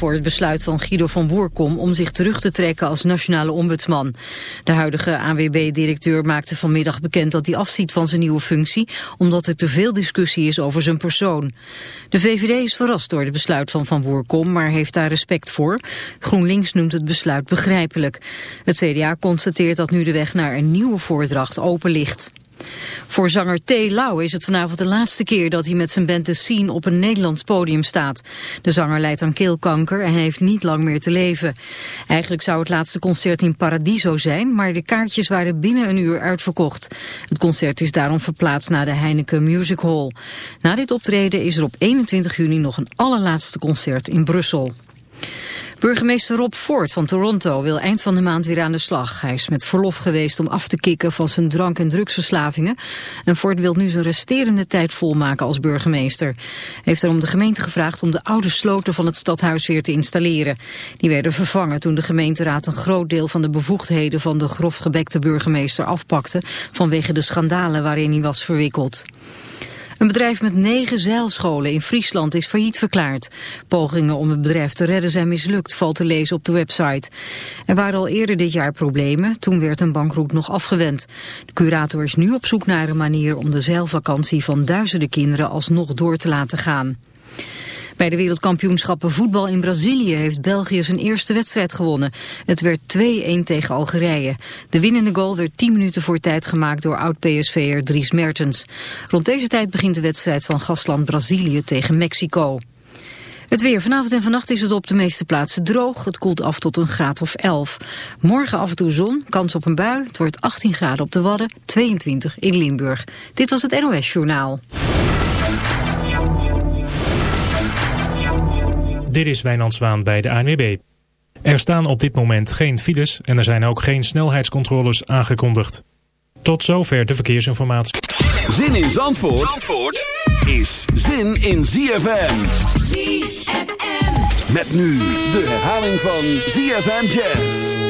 voor het besluit van Guido van Woerkom om zich terug te trekken als nationale ombudsman. De huidige AWB-directeur maakte vanmiddag bekend dat hij afziet van zijn nieuwe functie, omdat er te veel discussie is over zijn persoon. De VVD is verrast door het besluit van Van Woerkom, maar heeft daar respect voor. GroenLinks noemt het besluit begrijpelijk. Het CDA constateert dat nu de weg naar een nieuwe voordracht open ligt. Voor zanger T. Lau is het vanavond de laatste keer dat hij met zijn band The Scene op een Nederlands podium staat. De zanger lijdt aan keelkanker en heeft niet lang meer te leven. Eigenlijk zou het laatste concert in Paradiso zijn, maar de kaartjes waren binnen een uur uitverkocht. Het concert is daarom verplaatst naar de Heineken Music Hall. Na dit optreden is er op 21 juni nog een allerlaatste concert in Brussel. Burgemeester Rob Ford van Toronto wil eind van de maand weer aan de slag. Hij is met verlof geweest om af te kicken van zijn drank- en drugsverslavingen. En Ford wil nu zijn resterende tijd volmaken als burgemeester. Hij heeft daarom de gemeente gevraagd om de oude sloten van het stadhuis weer te installeren. Die werden vervangen toen de gemeenteraad een groot deel van de bevoegdheden van de grofgebekte burgemeester afpakte vanwege de schandalen waarin hij was verwikkeld. Een bedrijf met negen zeilscholen in Friesland is failliet verklaard. Pogingen om het bedrijf te redden zijn mislukt, valt te lezen op de website. Er waren al eerder dit jaar problemen, toen werd een bankroet nog afgewend. De curator is nu op zoek naar een manier om de zeilvakantie van duizenden kinderen alsnog door te laten gaan. Bij de wereldkampioenschappen voetbal in Brazilië heeft België zijn eerste wedstrijd gewonnen. Het werd 2-1 tegen Algerije. De winnende goal werd 10 minuten voor tijd gemaakt door oud-PSV'er Dries Mertens. Rond deze tijd begint de wedstrijd van gastland Brazilië tegen Mexico. Het weer. Vanavond en vannacht is het op de meeste plaatsen droog. Het koelt af tot een graad of 11. Morgen af en toe zon, kans op een bui. Het wordt 18 graden op de Wadden, 22 in Limburg. Dit was het NOS Journaal. Dit is Wijnand bij de ANWB. Er staan op dit moment geen files en er zijn ook geen snelheidscontroles aangekondigd. Tot zover de verkeersinformatie. Zin in Zandvoort, Zandvoort is zin in ZFM. ZFM. Met nu de herhaling van ZFM Jazz.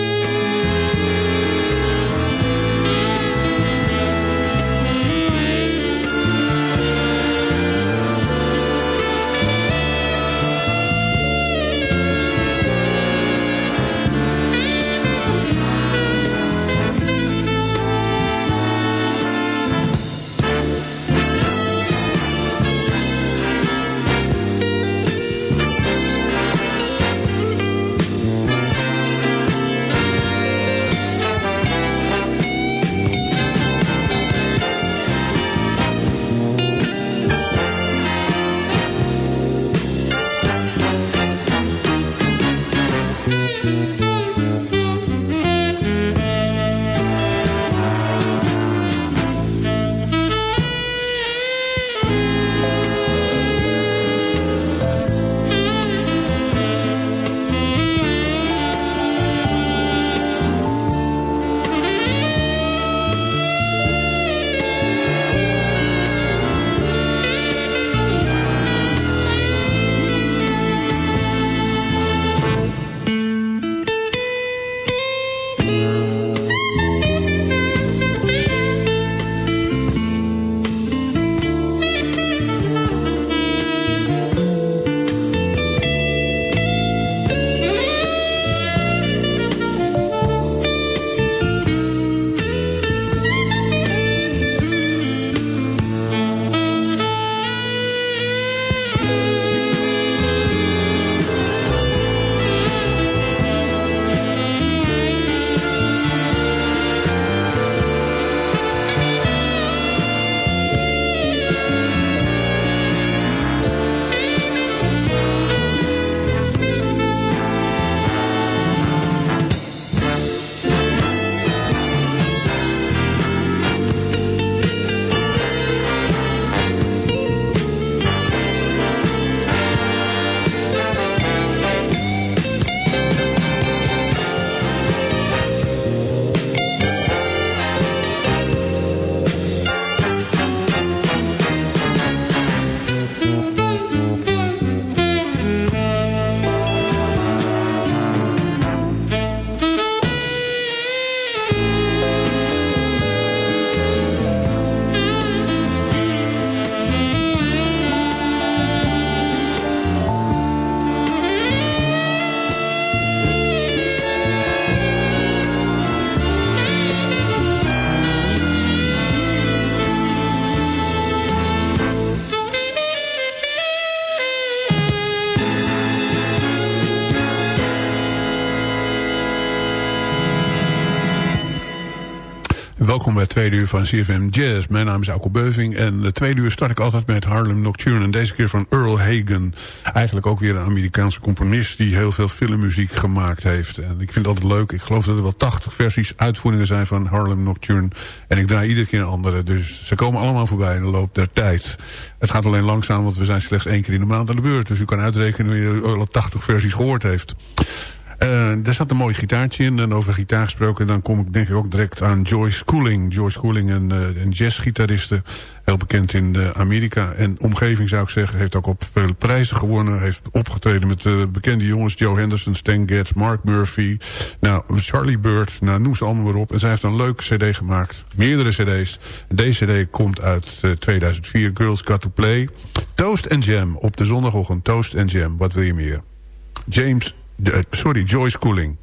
Welkom bij het tweede uur van CFM Jazz. Mijn naam is Alko Beuving en het tweede uur start ik altijd met Harlem Nocturne. En deze keer van Earl Hagen. Eigenlijk ook weer een Amerikaanse componist die heel veel filmmuziek gemaakt heeft. En ik vind het altijd leuk. Ik geloof dat er wel 80 versies, uitvoeringen zijn van Harlem Nocturne. En ik draai iedere keer een andere. Dus ze komen allemaal voorbij in de loop der tijd. Het gaat alleen langzaam, want we zijn slechts één keer in de maand aan de beurt. Dus u kan uitrekenen wanneer u alle 80 versies gehoord heeft. Uh, er zat een mooi gitaartje in. En over gitaar gesproken, dan kom ik denk ik ook direct aan Joyce Cooling. Joyce Cooling, een, uh, een jazzgitariste. Heel bekend in uh, Amerika en omgeving zou ik zeggen. Heeft ook op veel prijzen gewonnen. Heeft opgetreden met de bekende jongens. Joe Henderson, Stan Getz, Mark Murphy. Nou, Charlie Bird. Nou, noem ze allemaal weer op. En zij heeft een leuk cd gemaakt. Meerdere cd's. Deze cd komt uit 2004. Girls Got To Play. Toast and Jam. Op de zondagochtend. Toast and Jam. Wat wil je meer? James sorry, Joyce Cooling.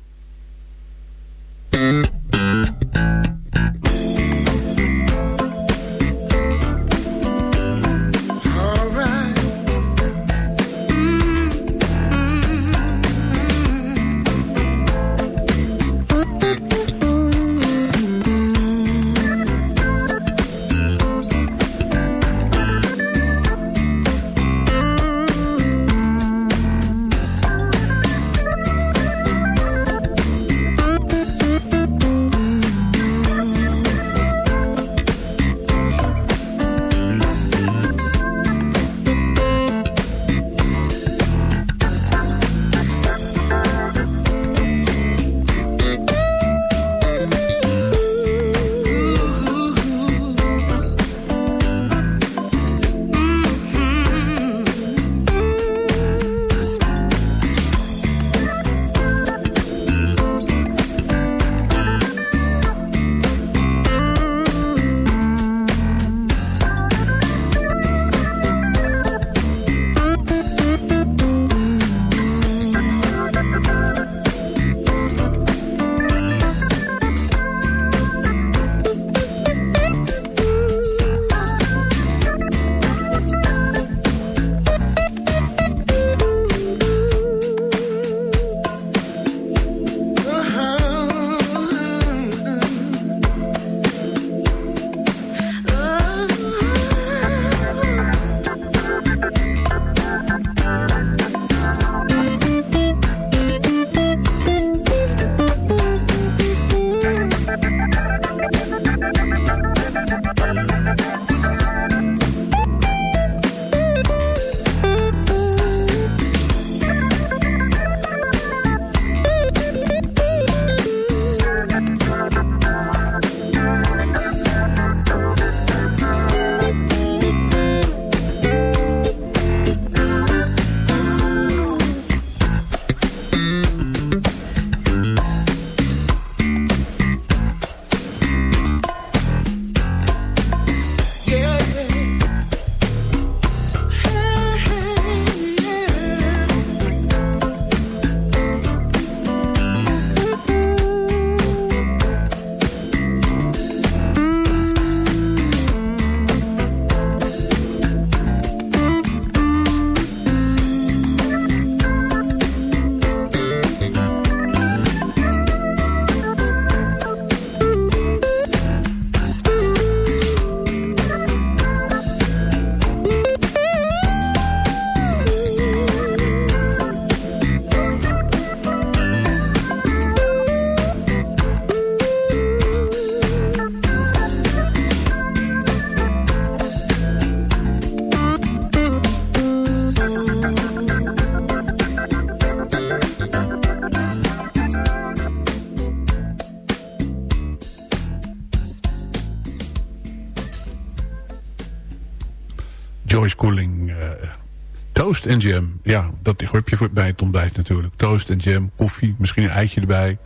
Toast en jam. Ja, dat heb je bij het ontbijt natuurlijk. Toast en jam, koffie, misschien een eitje erbij.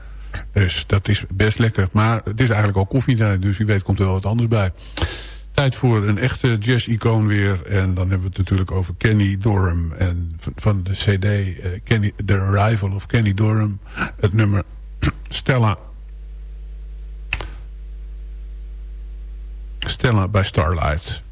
Dus dat is best lekker. Maar het is eigenlijk al koffietijd, dus wie weet komt er wel wat anders bij. Tijd voor een echte jazz-icoon weer. En dan hebben we het natuurlijk over Kenny Dorham. En van de cd uh, Kenny, The Arrival of Kenny Dorham. Het nummer Stella. Stella by Starlight.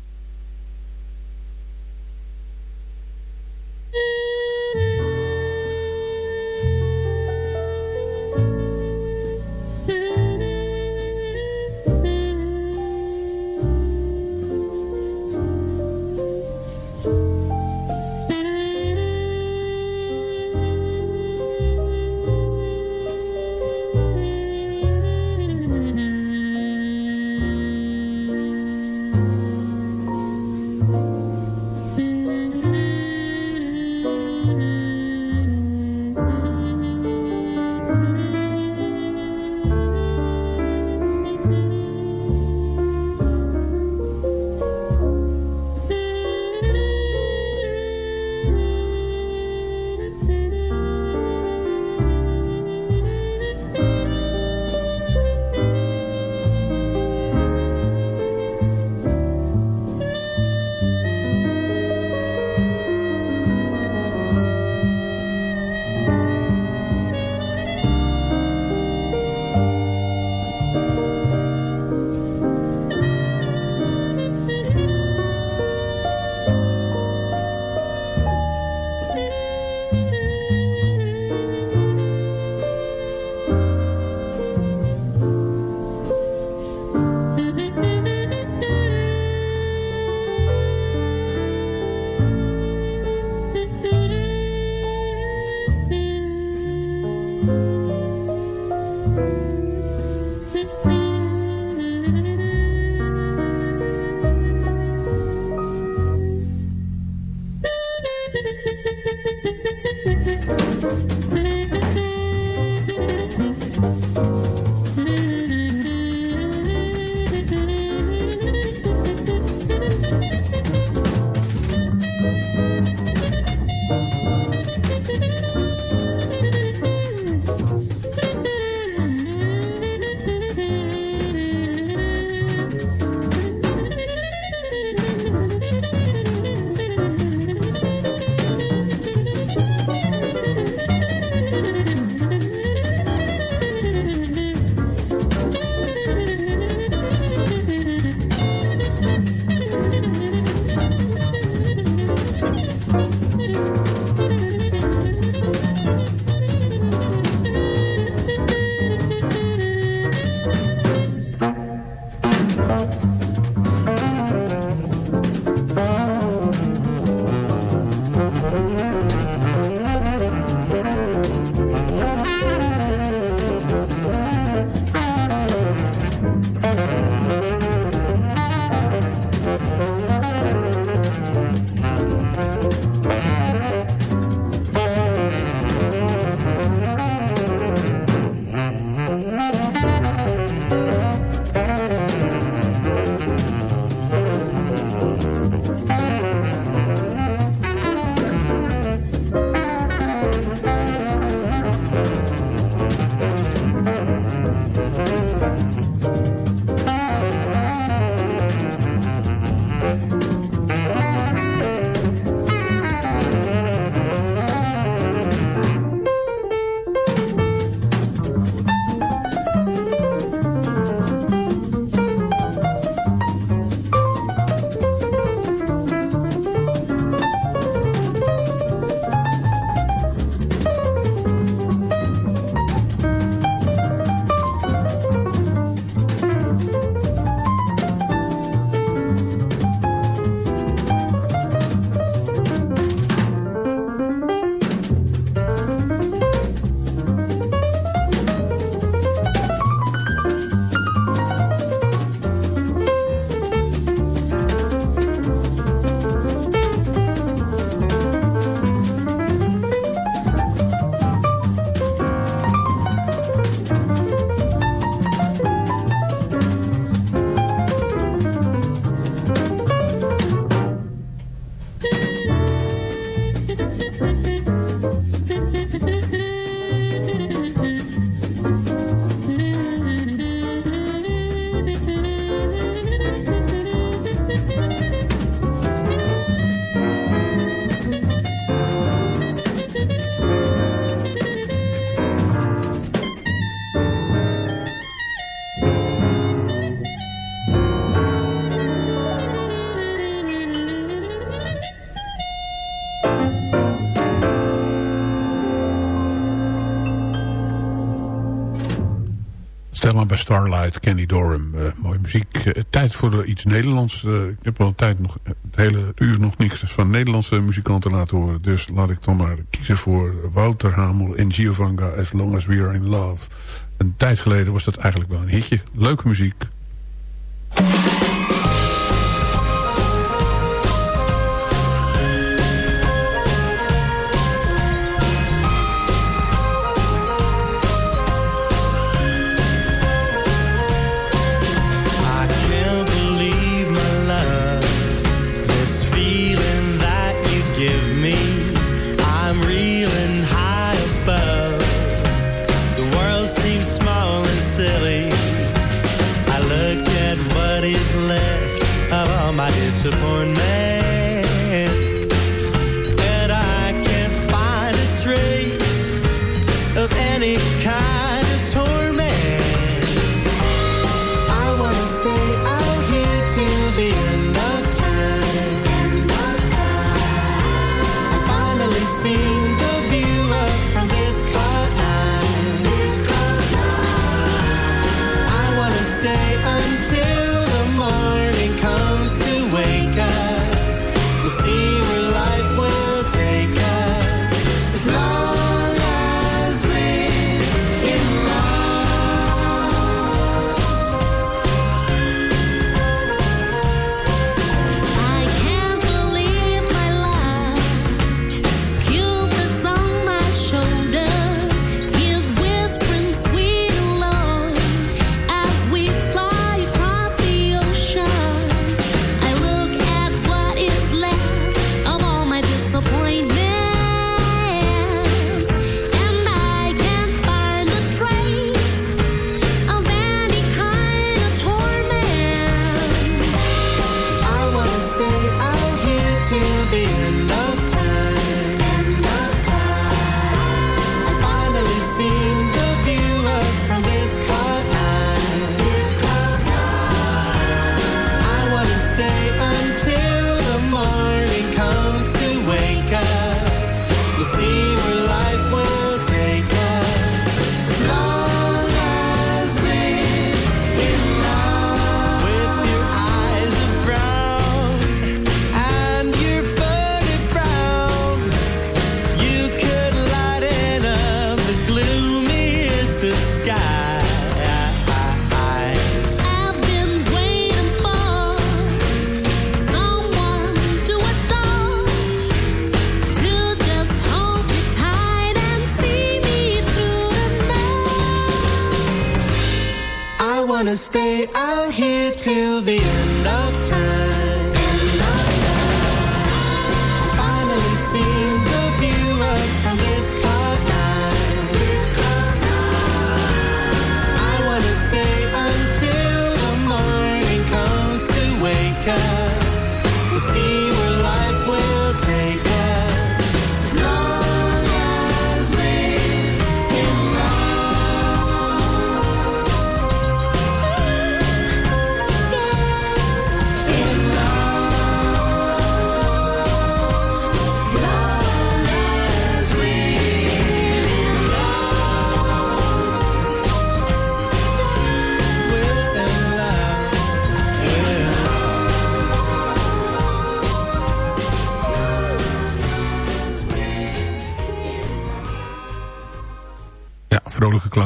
Starlight, Kenny Dorham. Uh, mooie muziek. Uh, tijd voor iets Nederlands. Uh, ik heb al tijd nog, het hele uur nog niks van Nederlandse muzikanten laten horen. Dus laat ik dan maar kiezen voor Wouter Hamel en Giovanna As Long As We Are In Love. Een tijd geleden was dat eigenlijk wel een hitje. Leuke muziek.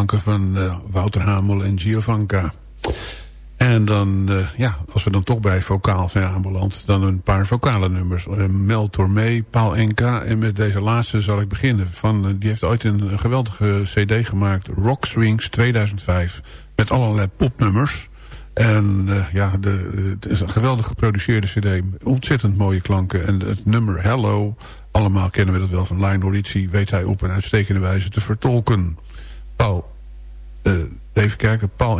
Van uh, Wouter Hamel en Giovanka. En dan, uh, ja, als we dan toch bij vocaal zijn aanbeland... dan een paar vocale nummers. Uh, Mel Tormé, Paul Enka. En met deze laatste zal ik beginnen. Van, die heeft ooit een, een, geweldige cd gemaakt. Rock Swings 2005. Met allerlei popnummers. En ja, de, het is een geweldig geproduceerde cd. Ontzettend mooie klanken. En het nummer Hello... allemaal kennen we dat wel van Lionel Richie... weet hij op een uitstekende wijze te vertolken... Paul, uh, even kijken, Paul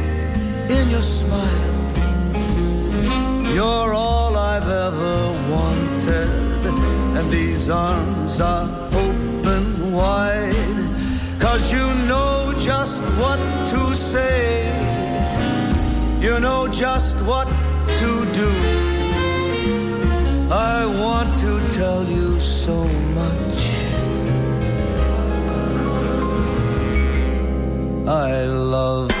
in your smile. You're all I've ever wanted, and these arms are open wide. Cause you know just what to say, you know just what to do. I want to tell you so much. I love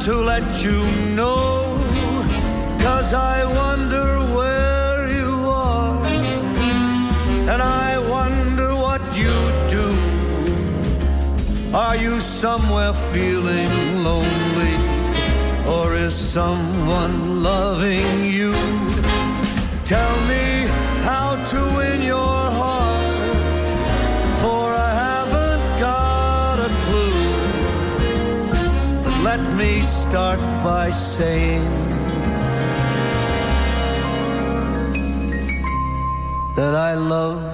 to let you know. Cause I wonder where you are. And I wonder what you do. Are you somewhere feeling lonely? Or is someone loving start by saying that I love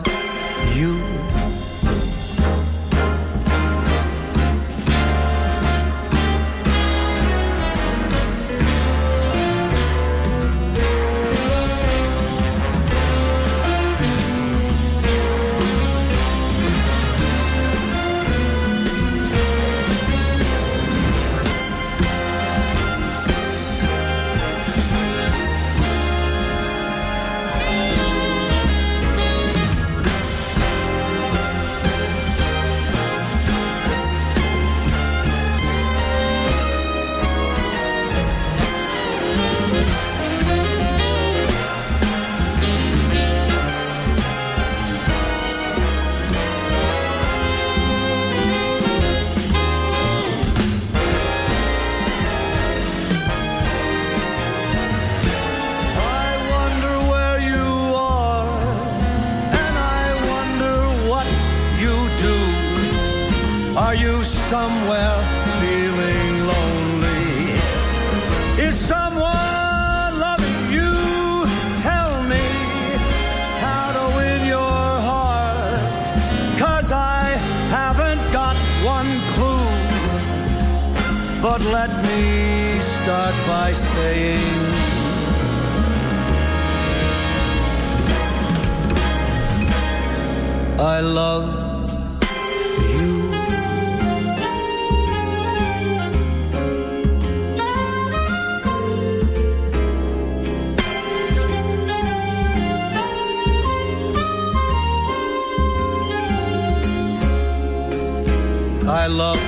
love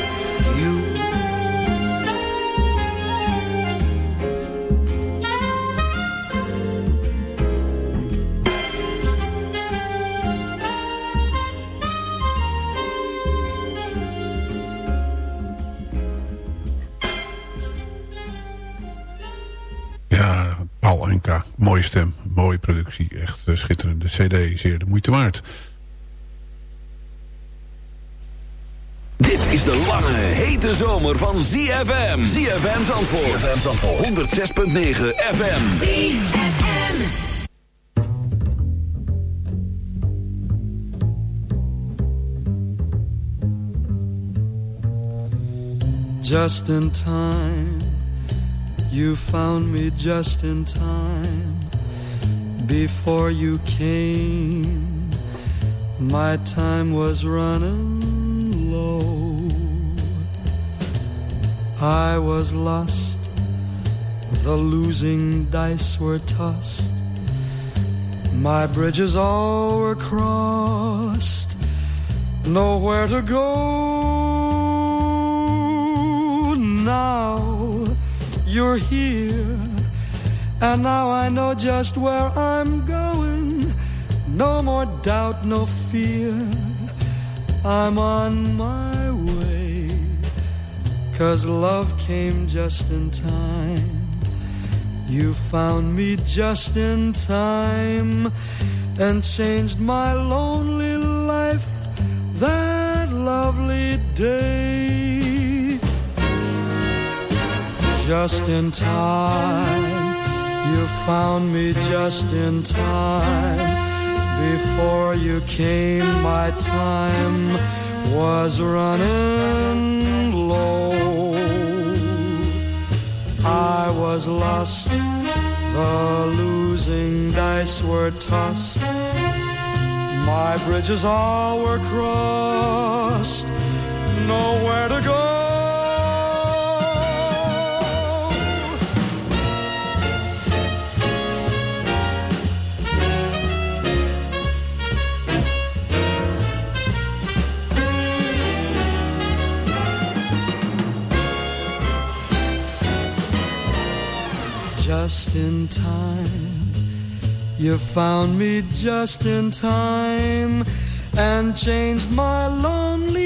you. Ja, Paul Anka. Mooie stem, mooie productie. Echt eh, schitterende cd, zeer de moeite waard. Hete zomer van ZFM. ZFM Zandvoort. ZFM Zandvoort. 106.9 FM. Just in time, you found me just in time. Before you came, my time was running I was lost, the losing dice were tossed. My bridges all were crossed, nowhere to go. Now you're here, and now I know just where I'm going. No more doubt, no fear. I'm on my. Cause love came just in time. You found me just in time and changed my lonely life that lovely day. Just in time, you found me just in time. Before you came, my time was running I was lost, the losing dice were tossed. My bridges all were crossed, nowhere to go. Just in time, you found me just in time and changed my lonely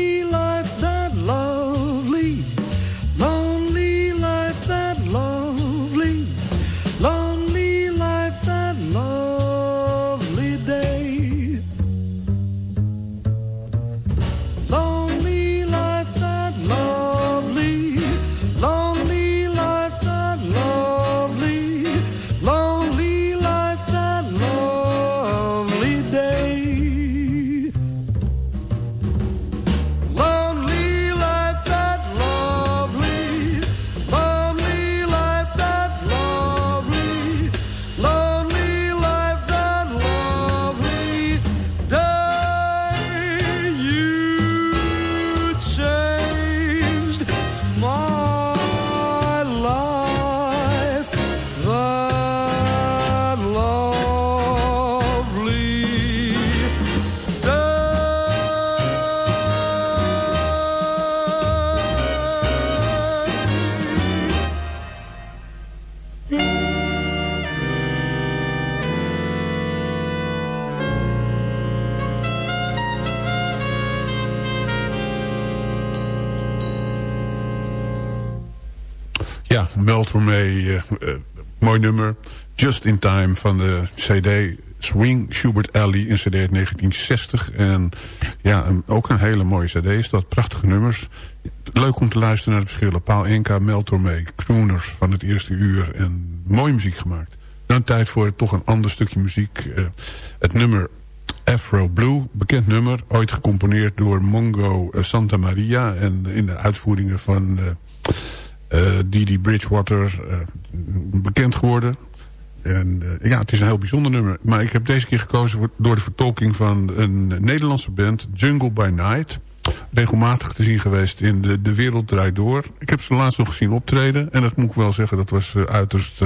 Tormé, eh, eh, mooi nummer. Just in Time van de CD Swing Schubert Alley, een cd uit 1960. En ja, ook een hele mooie cd is dat. Prachtige nummers. Leuk om te luisteren naar de verschillen. Paul Enka, Mel Tormé, crooners van het eerste uur. En mooie muziek gemaakt. Dan tijd voor toch een ander stukje muziek. Uh, het nummer Afro Blue, bekend nummer. Ooit gecomponeerd door Mongo Santa Maria. En in de uitvoeringen van Didi Bridgewater bekend geworden. En ja, het is een heel bijzonder nummer. Maar ik heb deze keer gekozen voor, door de vertolking van een Nederlandse band, Jungle by Night regelmatig te zien geweest in de, de Wereld Draait Door. Ik heb ze laatst nog gezien optreden. En dat moet ik wel zeggen, dat was uiterst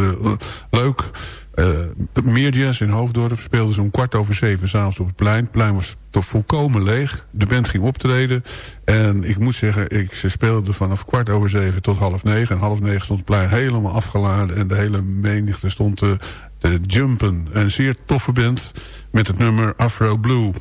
leuk. Uh, meer jazz in Hoofddorp speelde ze om kwart over zeven s'avonds op het plein. Het plein was toch volkomen leeg. De band ging optreden. En ik moet zeggen, ik, ze speelde vanaf kwart over zeven tot half negen. En half negen stond het plein helemaal afgeladen. En de hele menigte stond te, te jumpen. Een zeer toffe band met het nummer Afro Blue.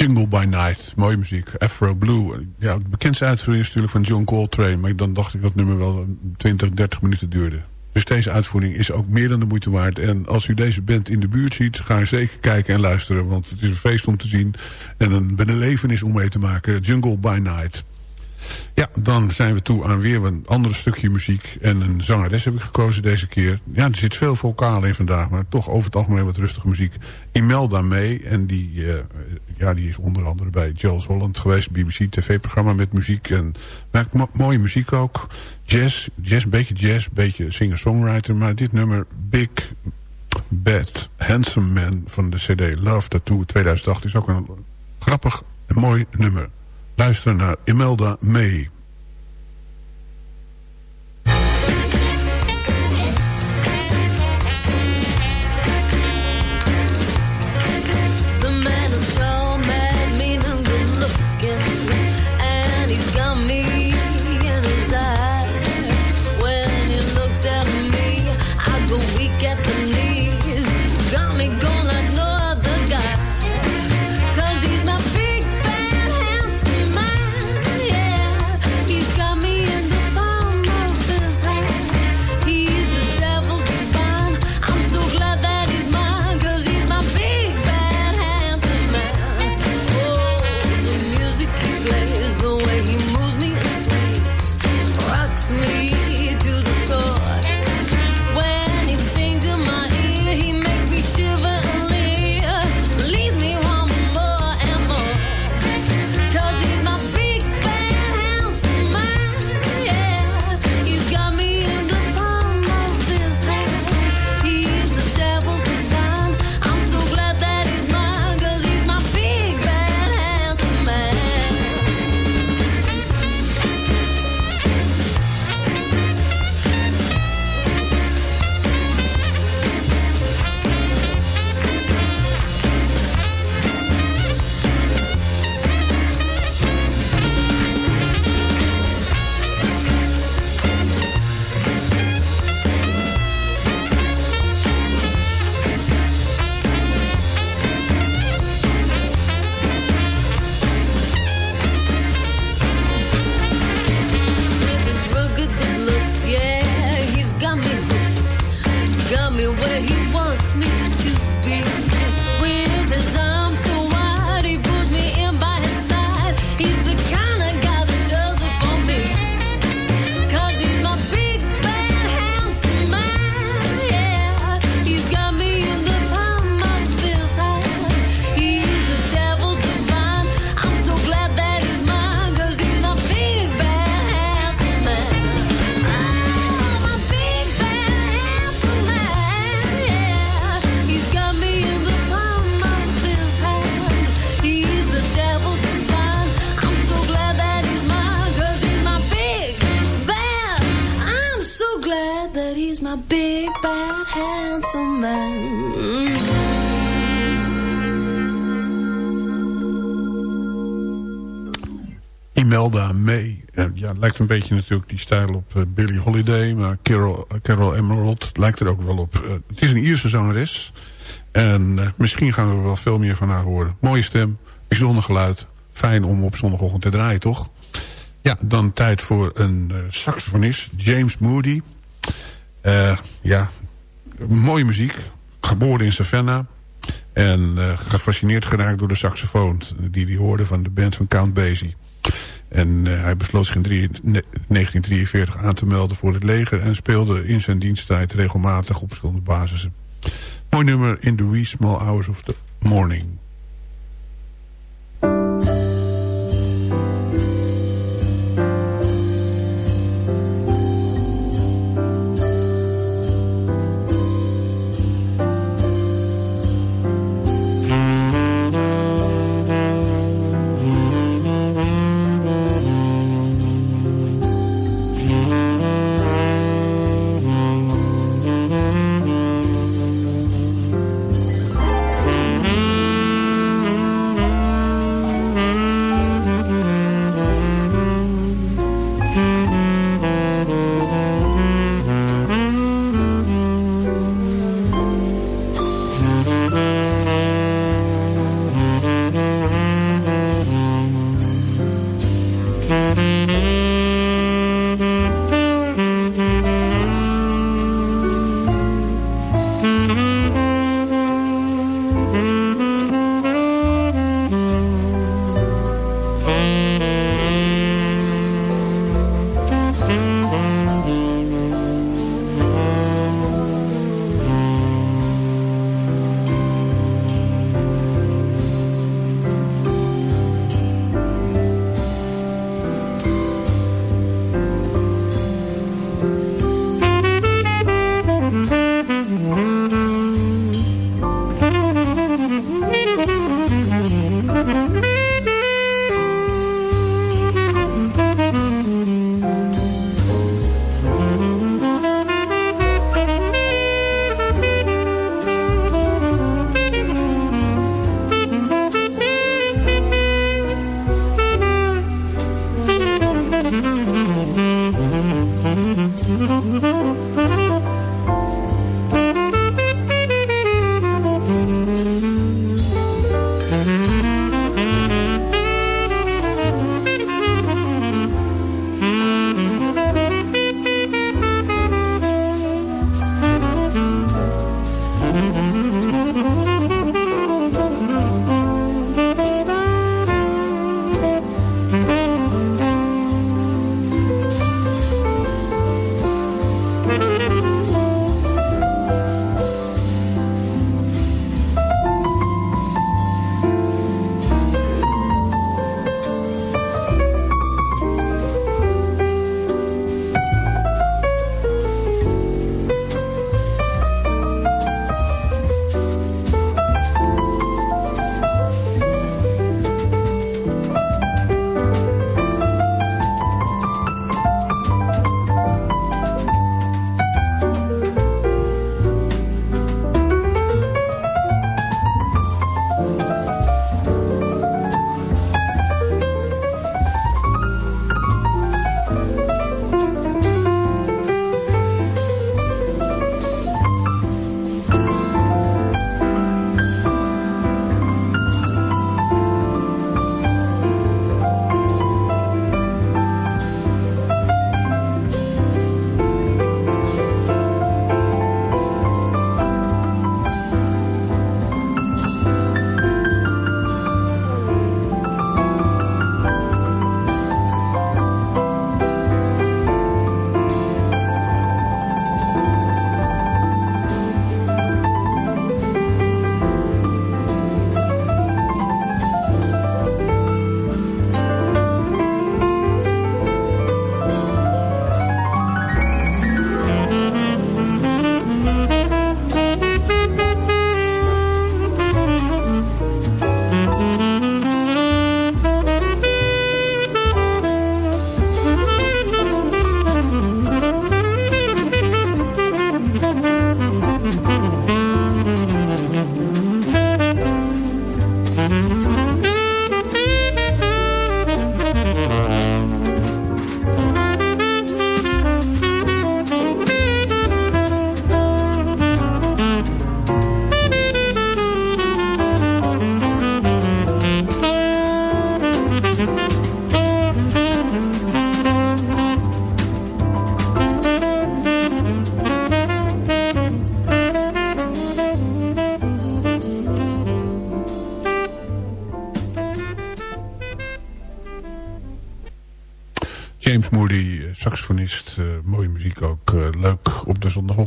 Jungle by Night, mooie muziek. Afro Blue. Ja, de bekendste uitvoering is natuurlijk van John Coltrane. Maar dan dacht ik dat nummer wel 20, 30 minuten duurde. Dus deze uitvoering is ook meer dan de moeite waard. En als u deze band in de buurt ziet, ga zeker kijken en luisteren. Want het is een feest om te zien. En een belevenis om mee te maken. Jungle by Night. Ja, dan zijn we toe aan weer een ander stukje muziek. En een zangeres heb ik gekozen deze keer. Ja, er zit veel vocaal in vandaag, maar toch over het algemeen wat rustige muziek. Imelda mee, en die, uh, ja, die is onder andere bij Jules Holland geweest. BBC TV-programma met muziek. En maakt mooie muziek ook. Jazz, jazz, beetje jazz, beetje singer-songwriter. Maar dit nummer, Big Bad Handsome Man van de CD Love Tattoo 2008... is ook een grappig en mooi nummer. Luisteren naar Imelda May. Beetje natuurlijk die stijl op uh, Billie Holiday. Maar Carol, Carol Emerald lijkt er ook wel op. Uh, het is een Ierse zangeres. En misschien gaan we er wel veel meer van haar horen. Mooie stem, bijzonder geluid. Fijn om op zondagochtend te draaien, toch? Ja, dan tijd voor een saxofonist. James Moody. ja, mooie muziek. Geboren in Savannah. En gefascineerd geraakt door de saxofoon. Die hij hoorde van de band van Count Basie. En uh, hij besloot zich in 1943 aan te melden voor het leger... en speelde in zijn diensttijd regelmatig op verschillende basissen. Mooi nummer in the wee small hours of the morning.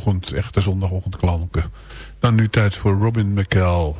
Zondagochtend. Echte zondagochtendklanken. Dan nu tijd voor Robin McCall.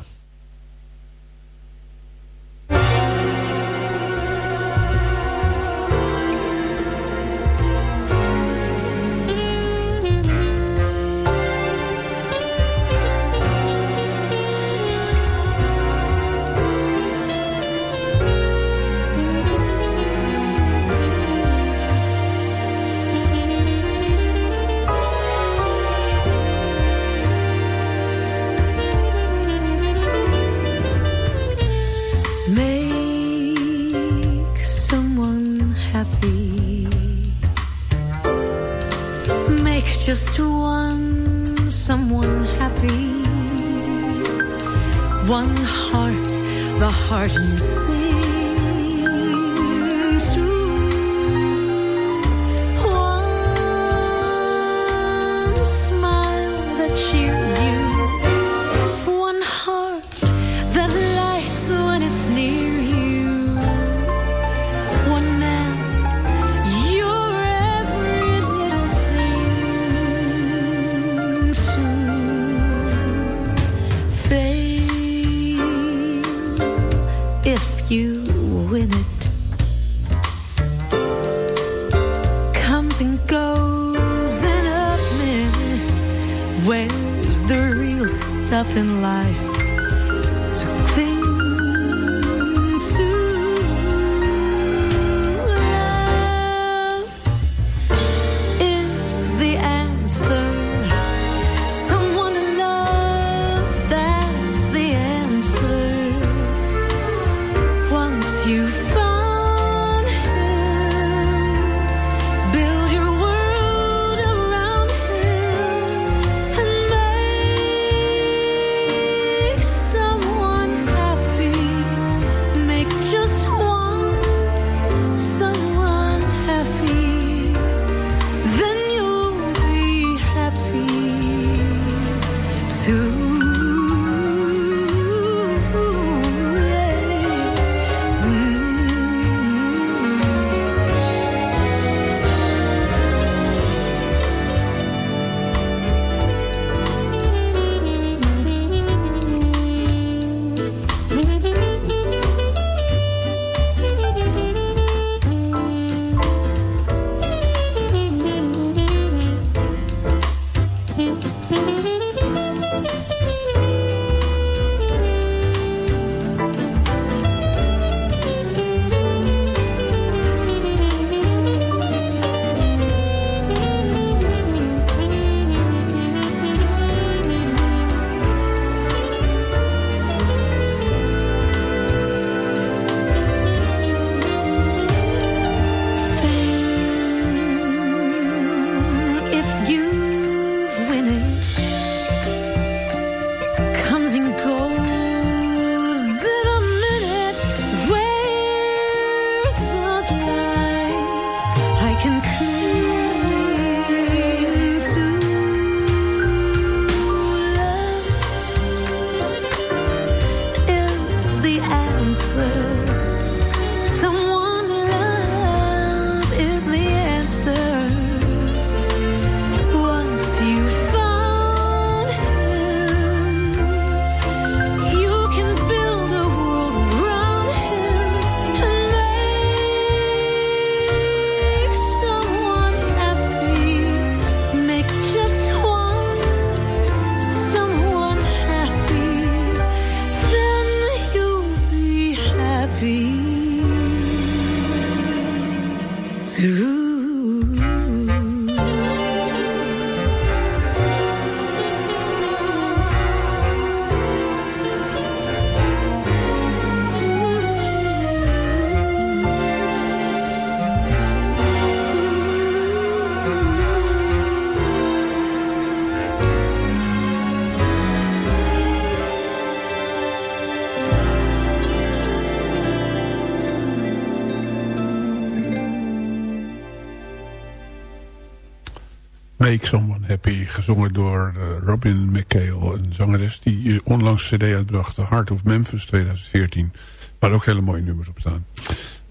Make Someone Happy, gezongen door uh, Robin McHale, een zangeres die uh, onlangs cd uitbracht, Heart of Memphis 2014, waar ook hele mooie nummers op staan.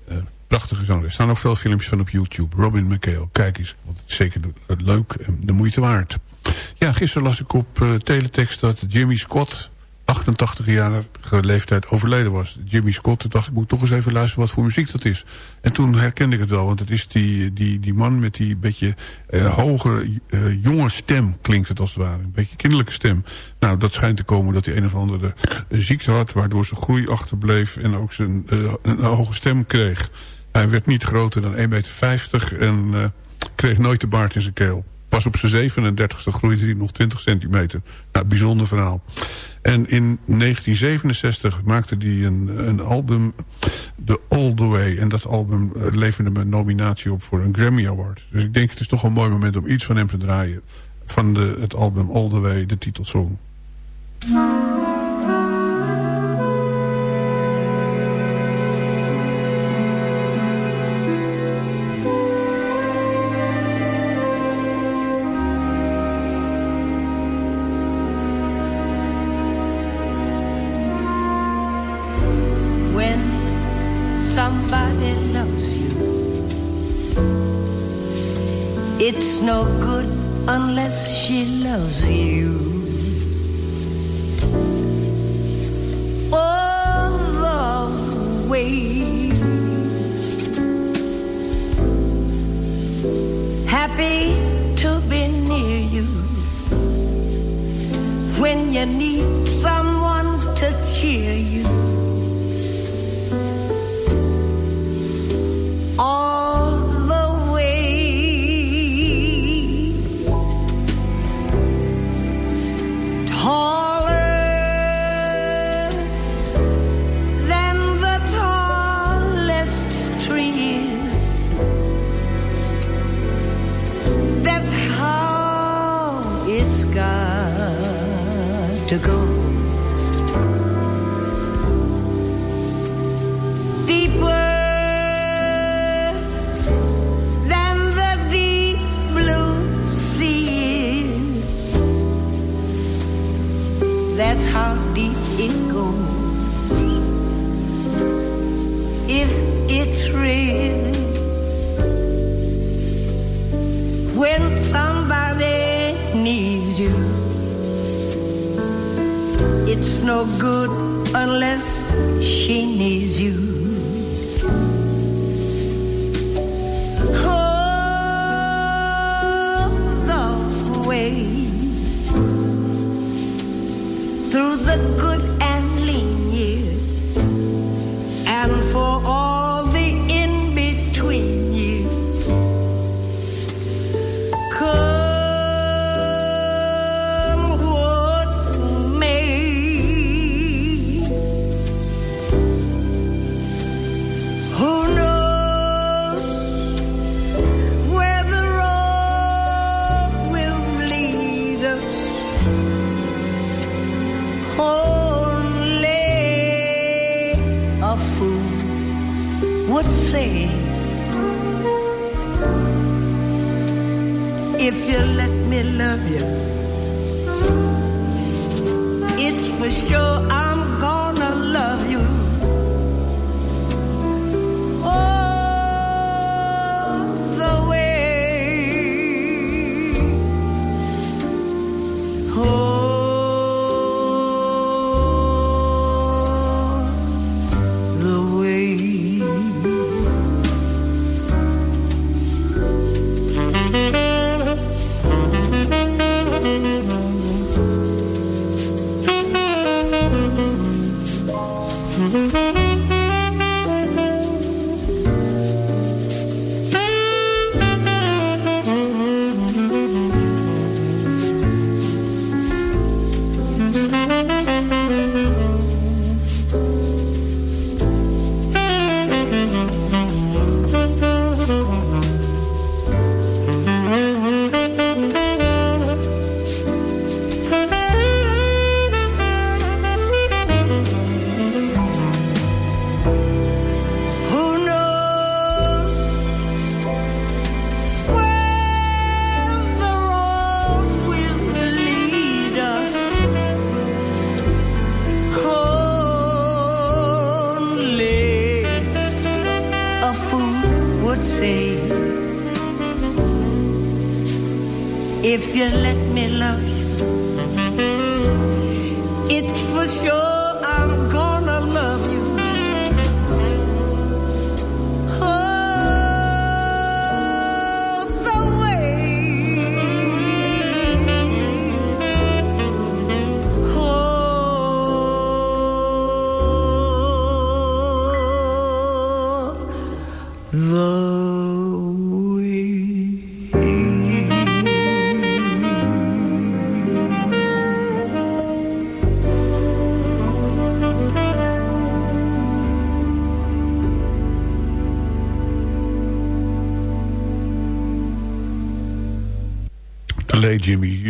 Uh, Prachtige zanger. Er staan ook veel filmpjes van op YouTube. Robin McHale. Kijk eens, want het is zeker leuk en de moeite waard. Ja, gisteren las ik op uh, teletext dat Jimmy Scott 88-jarige leeftijd overleden was. Jimmy Scott, toen dacht ik, moet toch eens even luisteren wat voor muziek dat is. En toen herkende ik het wel, want het is die, die, die man met die beetje uh, hoge, uh, jonge stem, klinkt het als het ware. Een beetje kinderlijke stem. Nou, dat schijnt te komen dat hij een of andere ziekte had, waardoor zijn groei achterbleef en ook zijn, uh, een hoge stem kreeg. Hij werd niet groter dan 1,50 meter en kreeg nooit de baard in zijn keel. Pas op zijn 37ste groeide hij nog 20 centimeter. Nou, bijzonder verhaal. En in 1967 maakte hij een, een album, The All The Way. En dat album eh, leverde me een nominatie op voor een Grammy Award. Dus ik denk het is toch een mooi moment om iets van hem te draaien. Van de, het album All The Way, de titelsong. No good unless she loves you.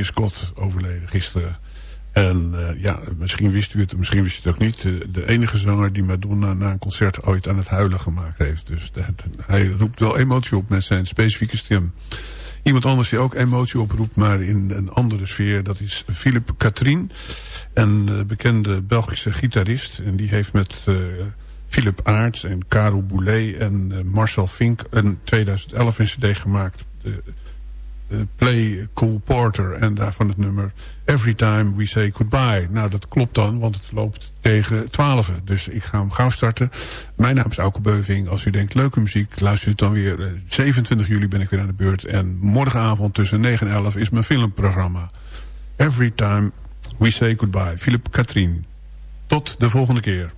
Scott overleden gisteren. En eh, ja, misschien wist u het, misschien wist u het ook niet. De, de enige zanger die Madonna na een concert ooit aan het huilen gemaakt heeft. Dus hij roept wel emotie op met zijn specifieke stem. Iemand anders die ook emotie oproept, maar in een andere sfeer. Dat is Philippe Katrien. Een eh, bekende Belgische gitarist. En die heeft met eh Philip Aerts en Karel Boulet en eh, Marcel Fink... een 2011 een cd gemaakt... Eh, Play Cool Porter en daarvan het nummer Every Time We Say Goodbye. Nou, dat klopt dan, want het loopt tegen 12. Dus ik ga hem gauw starten. Mijn naam is Auke Beuving. Als u denkt leuke muziek, luister het dan weer. Eh, 27 juli ben ik weer aan de beurt. En morgenavond tussen 9 en 11 is mijn filmprogramma. Every Time We Say Goodbye. Philip Katrien. Tot de volgende keer.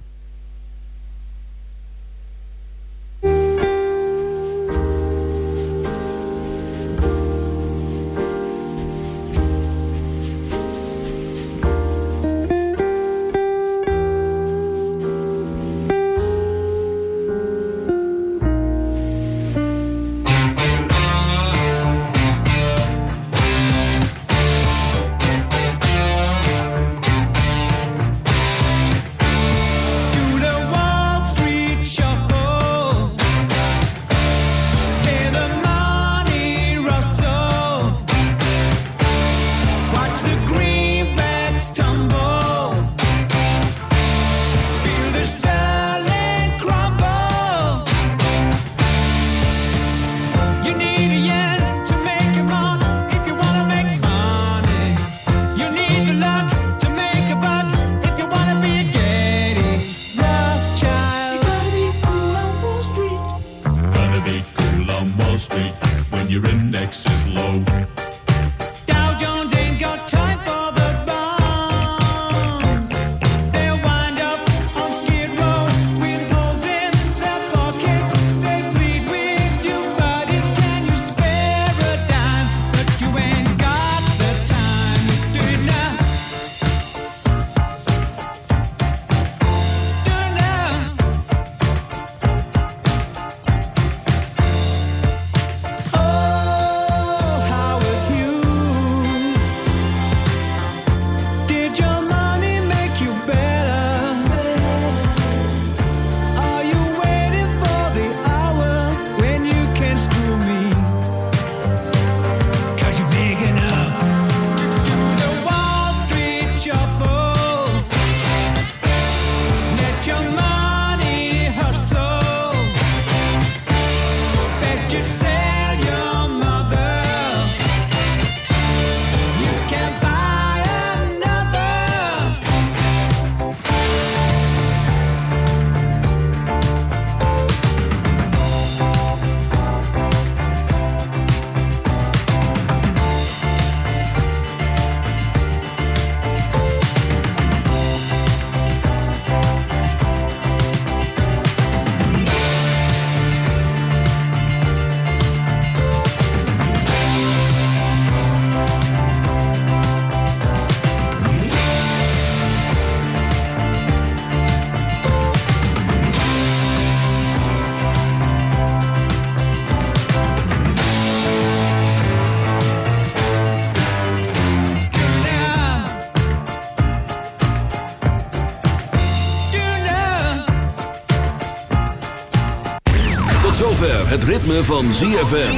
Ritme van ZFM.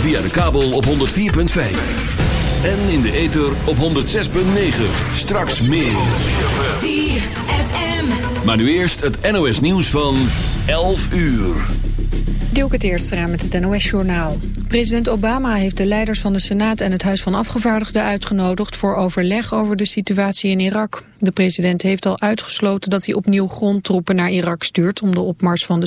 Via de kabel op 104.5. En in de ether op 106.9. Straks meer. ZFM. Maar nu eerst het NOS nieuws van 11 uur. Dielke Teerstra met het NOS-journaal. President Obama heeft de leiders van de Senaat en het Huis van Afgevaardigden uitgenodigd voor overleg over de situatie in Irak. De president heeft al uitgesloten dat hij opnieuw grondtroepen naar Irak stuurt om de opmars van de